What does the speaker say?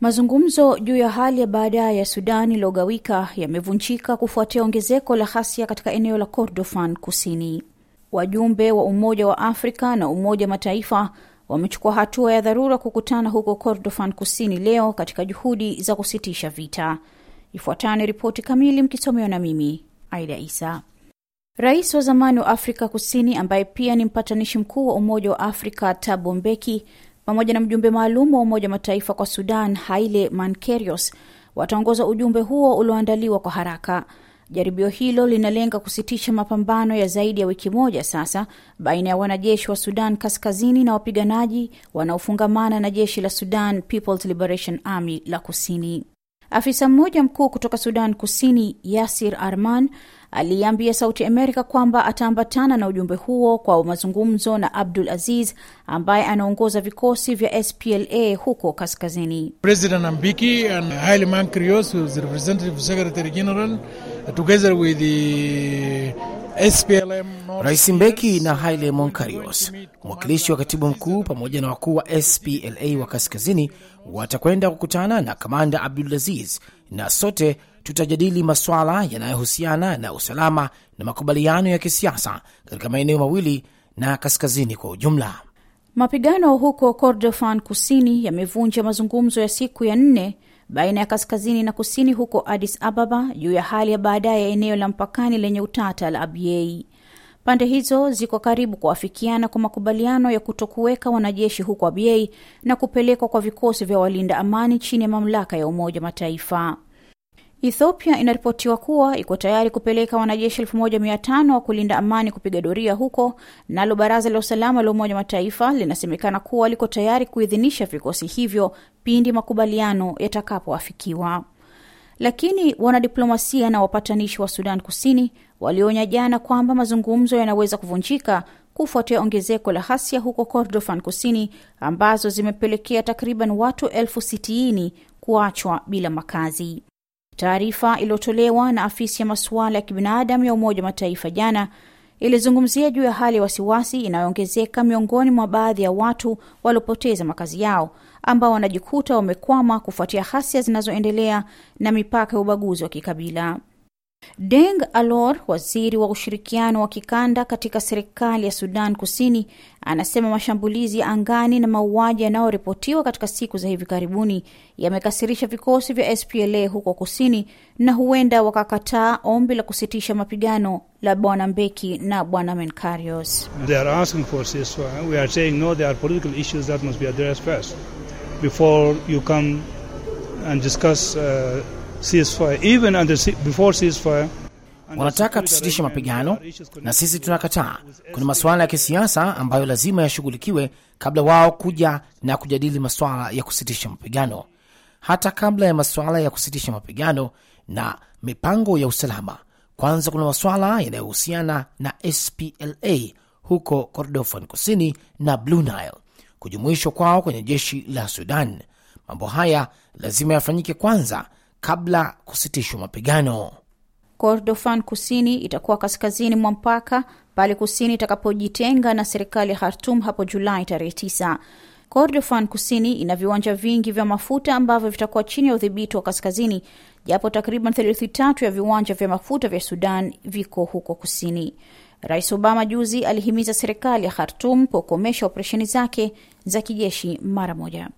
Mazungumzo juu ya hali ya baadaye ya sudani iliyogawika yamevunjika kufuatia ongezeko la ghasia katika eneo la Kordofan Kusini. Wajumbe wa Umoja wa Afrika na Umoja wa Mataifa wamechukua hatua ya dharura kukutana huko Kordofan Kusini leo katika juhudi za kusitisha vita. Ifuatayo ripoti kamili mkisomewa na mimi Aida Isa. Rais wa zamani wa Afrika Kusini ambaye pia ni mpatanishi mkuu wa Umoja wa Afrika Thabo Mbeki pamoja na mjumbe maalum wa Umoja wa Mataifa kwa Sudan Haile Mankerios wataongoza ujumbe huo ulioandaliwa kwa haraka. Jaribio hilo linalenga kusitisha mapambano ya zaidi ya wiki moja sasa baina ya wanajeshi wa Sudan Kaskazini na wapiganaji wanaofungamana na jeshi la Sudan People's Liberation Army la Kusini. Afisa mmoja mkuu kutoka Sudan Kusini, Yasir Arman, aliambia Sauti Amerika kwamba ataambatana na ujumbe huo kwa mazungumzo na Abdul Aziz ambaye anaongoza vikosi vya SPLA huko kaskazini. President Ambiki and Haile Mankrios, who is the representative secretary general, together with the SPLM Rais Mbeki na Haile Monkarios, mwakilishi wa katibu mkuu, pamoja na wakuu wa SPLA wa kaskazini watakwenda kukutana na kamanda Abdulaziz na sote tutajadili masuala yanayohusiana na usalama na makubaliano ya kisiasa katika maeneo mawili na kaskazini kwa ujumla. Mapigano huko Kordofan Kusini yamevunja mazungumzo ya siku ya nne baina ya kaskazini na kusini huko adis Ababa juu ya hali ya baadaye ya eneo la mpakani lenye utata la Abyei. Pande hizo ziko karibu kuafikiana kwa makubaliano ya kutokuweka wanajeshi huko Abyei na kupelekwa kwa vikosi vya walinda amani chini ya mamlaka ya Umoja Mataifa. Ethiopia inaripotiwa kuwa iko tayari kupeleka wanajeshi elfu moja mia tano wa kulinda amani kupiga doria huko. Nalo baraza la usalama la Umoja Mataifa linasemekana kuwa liko tayari kuidhinisha vikosi hivyo pindi makubaliano yatakapoafikiwa. Lakini wanadiplomasia na wapatanishi wa Sudan Kusini walionya jana kwamba mazungumzo yanaweza kuvunjika kufuatia ongezeko la hasia huko Kordofan Kusini ambazo zimepelekea takriban watu elfu sitini kuachwa bila makazi. Taarifa iliyotolewa na afisi ya masuala ya kibinadamu ya Umoja wa Mataifa jana ilizungumzia juu ya hali ya wasiwasi inayoongezeka miongoni mwa baadhi ya watu waliopoteza makazi yao ambao wanajikuta wamekwama kufuatia ghasia zinazoendelea na mipaka ya ubaguzi wa kikabila. Deng Alor, waziri wa ushirikiano wa kikanda katika serikali ya Sudan Kusini, anasema mashambulizi ya angani na mauaji yanayoripotiwa katika siku za hivi karibuni yamekasirisha vikosi vya SPLA huko kusini na huenda wakakataa ombi la kusitisha mapigano la bwana Mbeki na bwana Menkarios. Come and discuss uh, ceasefire. Even under, before ceasefire, Wanataka tusitishe mapigano na sisi tunakataa. Kuna masuala ya kisiasa ambayo lazima yashughulikiwe kabla wao kuja na kujadili masuala ya kusitisha mapigano, hata kabla ya masuala ya kusitisha mapigano na mipango ya usalama. Kwanza kuna masuala yanayohusiana na SPLA huko Kordofan Kusini na Blue Nile, kujumuishwa kwao kwenye jeshi la Sudan. Mambo haya lazima yafanyike kwanza kabla kusitishwa mapigano. Kordofan Kusini itakuwa kaskazini mwa mpaka pale kusini itakapojitenga na serikali ya Khartum hapo Julai tarehe 9. Kordofan Kusini ina viwanja vingi vya mafuta ambavyo vitakuwa chini ya udhibiti wa kaskazini, japo takriban theluthi tatu ya viwanja vya mafuta vya Sudan viko huko kusini. Rais Obama juzi alihimiza serikali ya Khartum kukomesha operesheni zake za kijeshi mara moja.